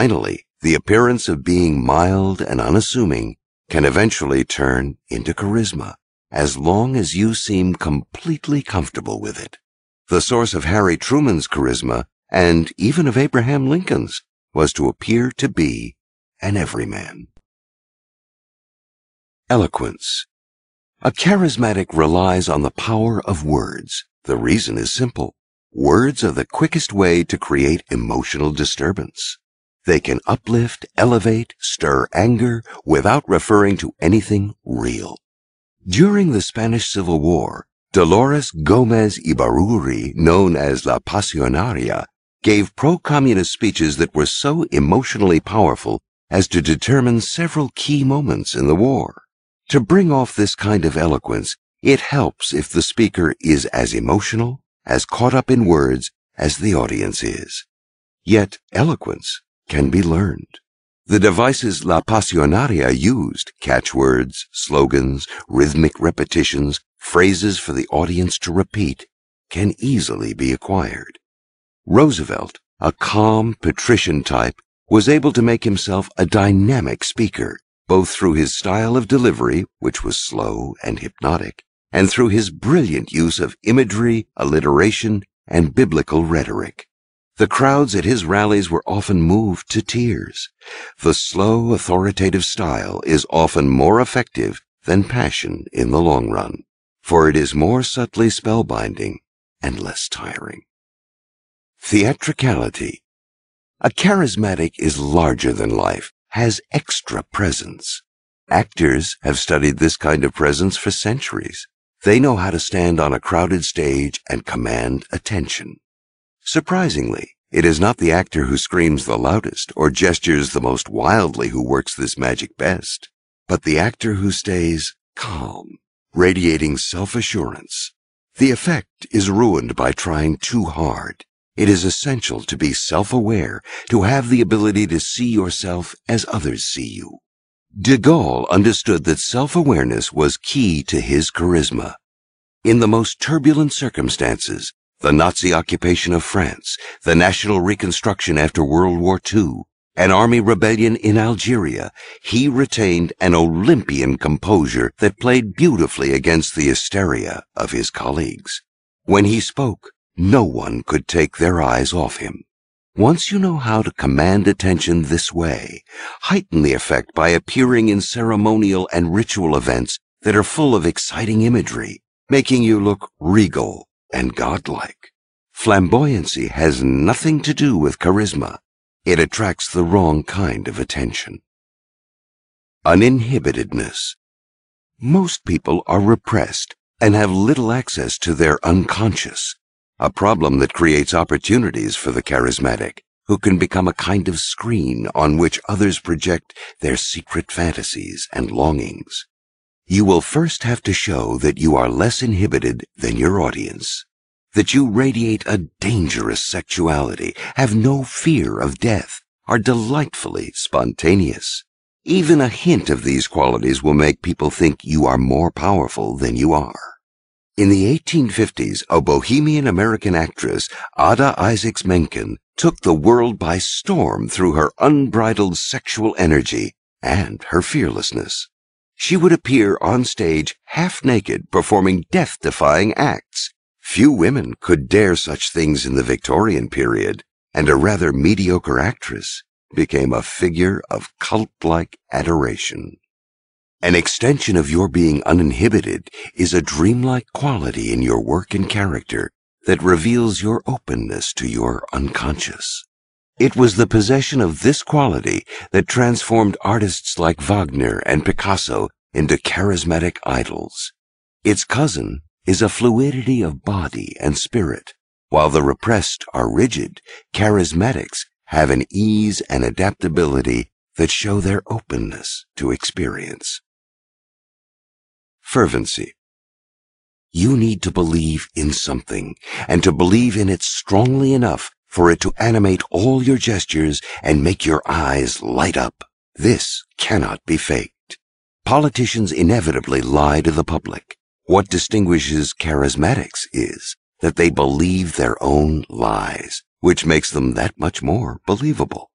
Finally, the appearance of being mild and unassuming can eventually turn into charisma, as long as you seem completely comfortable with it. The source of Harry Truman's charisma, and even of Abraham Lincoln's, was to appear to be an everyman. Eloquence. A charismatic relies on the power of words. The reason is simple. Words are the quickest way to create emotional disturbance. They can uplift, elevate, stir anger without referring to anything real. During the Spanish Civil War, Dolores Gomez Ibárruri, known as La Pasionaria, gave pro-communist speeches that were so emotionally powerful as to determine several key moments in the war. To bring off this kind of eloquence, it helps if the speaker is as emotional, as caught up in words as the audience is. Yet eloquence can be learned. The devices La Pasionaria used, catchwords, slogans, rhythmic repetitions, phrases for the audience to repeat, can easily be acquired. Roosevelt, a calm, patrician type, was able to make himself a dynamic speaker both through his style of delivery, which was slow and hypnotic, and through his brilliant use of imagery, alliteration, and biblical rhetoric. The crowds at his rallies were often moved to tears. The slow, authoritative style is often more effective than passion in the long run, for it is more subtly spellbinding and less tiring. Theatricality. A charismatic is larger than life has extra presence. Actors have studied this kind of presence for centuries. They know how to stand on a crowded stage and command attention. Surprisingly, it is not the actor who screams the loudest or gestures the most wildly who works this magic best, but the actor who stays calm, radiating self-assurance. The effect is ruined by trying too hard. It is essential to be self-aware, to have the ability to see yourself as others see you. De Gaulle understood that self-awareness was key to his charisma. In the most turbulent circumstances, the Nazi occupation of France, the national reconstruction after World War II, an army rebellion in Algeria, he retained an Olympian composure that played beautifully against the hysteria of his colleagues. When he spoke, no one could take their eyes off him. Once you know how to command attention this way, heighten the effect by appearing in ceremonial and ritual events that are full of exciting imagery, making you look regal and godlike. Flamboyancy has nothing to do with charisma. It attracts the wrong kind of attention. Uninhibitedness. Most people are repressed and have little access to their unconscious a problem that creates opportunities for the charismatic, who can become a kind of screen on which others project their secret fantasies and longings. You will first have to show that you are less inhibited than your audience, that you radiate a dangerous sexuality, have no fear of death, are delightfully spontaneous. Even a hint of these qualities will make people think you are more powerful than you are. In the 1850s, a bohemian American actress, Ada Isaacs Menken, took the world by storm through her unbridled sexual energy and her fearlessness. She would appear on stage half naked performing death defying acts. Few women could dare such things in the Victorian period, and a rather mediocre actress became a figure of cult like adoration. An extension of your being uninhibited is a dreamlike quality in your work and character that reveals your openness to your unconscious. It was the possession of this quality that transformed artists like Wagner and Picasso into charismatic idols. Its cousin is a fluidity of body and spirit. While the repressed are rigid, charismatics have an ease and adaptability that show their openness to experience. Fervency. You need to believe in something, and to believe in it strongly enough for it to animate all your gestures and make your eyes light up. This cannot be faked. Politicians inevitably lie to the public. What distinguishes charismatics is that they believe their own lies, which makes them that much more believable.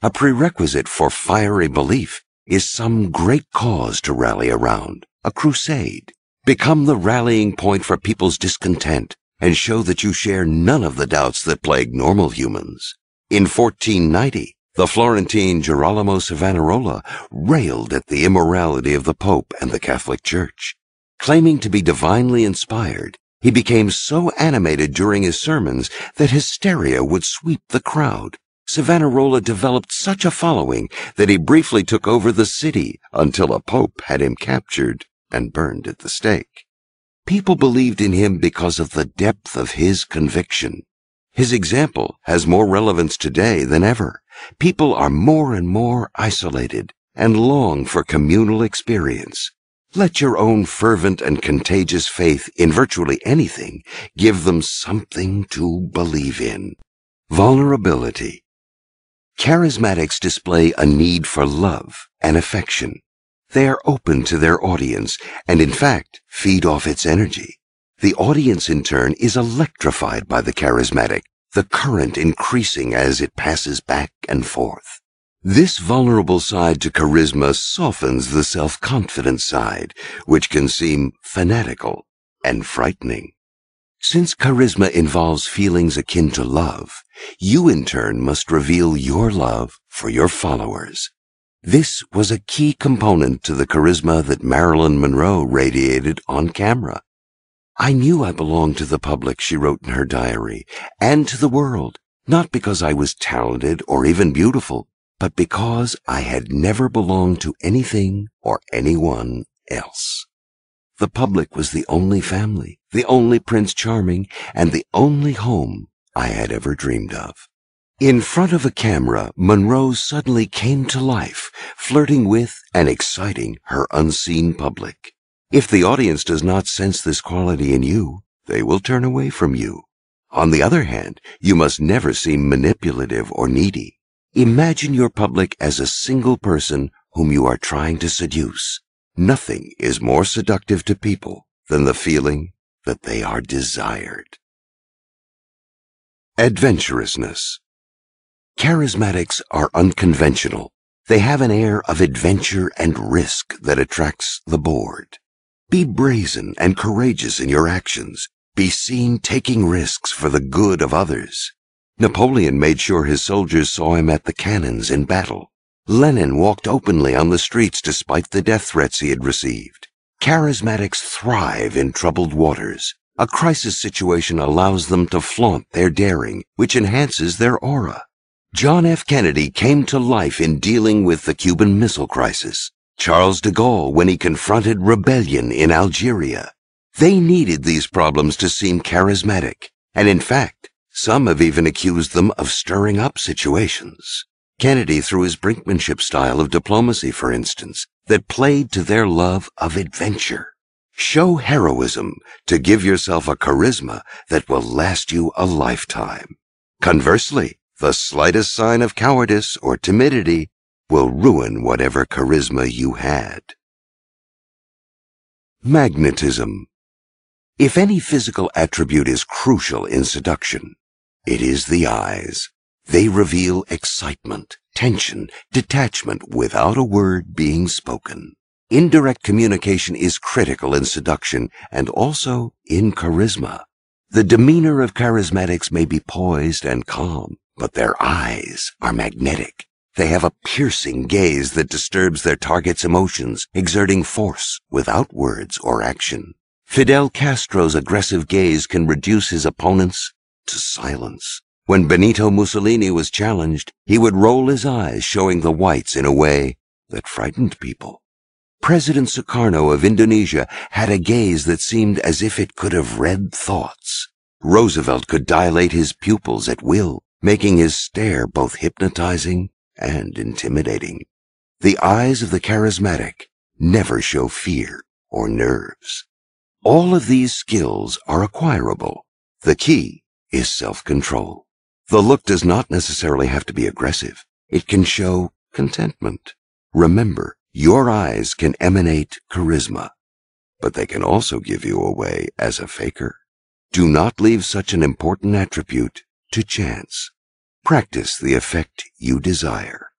A prerequisite for fiery belief is some great cause to rally around, a crusade. Become the rallying point for people's discontent and show that you share none of the doubts that plague normal humans. In 1490, the Florentine Girolamo Savonarola railed at the immorality of the Pope and the Catholic Church. Claiming to be divinely inspired, he became so animated during his sermons that hysteria would sweep the crowd. Savonarola developed such a following that he briefly took over the city until a pope had him captured and burned at the stake. People believed in him because of the depth of his conviction. His example has more relevance today than ever. People are more and more isolated and long for communal experience. Let your own fervent and contagious faith in virtually anything give them something to believe in. Vulnerability. Charismatics display a need for love and affection. They are open to their audience and, in fact, feed off its energy. The audience, in turn, is electrified by the charismatic, the current increasing as it passes back and forth. This vulnerable side to charisma softens the self-confident side, which can seem fanatical and frightening. Since charisma involves feelings akin to love, you in turn must reveal your love for your followers. This was a key component to the charisma that Marilyn Monroe radiated on camera. I knew I belonged to the public, she wrote in her diary, and to the world, not because I was talented or even beautiful, but because I had never belonged to anything or anyone else. The public was the only family, the only Prince Charming, and the only home I had ever dreamed of. In front of a camera, Monroe suddenly came to life, flirting with and exciting her unseen public. If the audience does not sense this quality in you, they will turn away from you. On the other hand, you must never seem manipulative or needy. Imagine your public as a single person whom you are trying to seduce. Nothing is more seductive to people than the feeling that they are desired. Adventurousness. Charismatics are unconventional. They have an air of adventure and risk that attracts the bored. Be brazen and courageous in your actions. Be seen taking risks for the good of others. Napoleon made sure his soldiers saw him at the cannons in battle. Lenin walked openly on the streets despite the death threats he had received. Charismatics thrive in troubled waters. A crisis situation allows them to flaunt their daring, which enhances their aura. John F. Kennedy came to life in dealing with the Cuban Missile Crisis. Charles de Gaulle when he confronted rebellion in Algeria. They needed these problems to seem charismatic, and in fact, some have even accused them of stirring up situations. Kennedy through his brinkmanship style of diplomacy, for instance, that played to their love of adventure. Show heroism to give yourself a charisma that will last you a lifetime. Conversely, the slightest sign of cowardice or timidity will ruin whatever charisma you had. Magnetism. If any physical attribute is crucial in seduction, it is the eyes. They reveal excitement, tension, detachment without a word being spoken. Indirect communication is critical in seduction and also in charisma. The demeanor of charismatics may be poised and calm, but their eyes are magnetic. They have a piercing gaze that disturbs their target's emotions, exerting force without words or action. Fidel Castro's aggressive gaze can reduce his opponents to silence. When Benito Mussolini was challenged, he would roll his eyes, showing the whites in a way that frightened people. President Sukarno of Indonesia had a gaze that seemed as if it could have read thoughts. Roosevelt could dilate his pupils at will, making his stare both hypnotizing and intimidating. The eyes of the charismatic never show fear or nerves. All of these skills are acquirable. The key is self-control. The look does not necessarily have to be aggressive. It can show contentment. Remember, your eyes can emanate charisma, but they can also give you away as a faker. Do not leave such an important attribute to chance. Practice the effect you desire.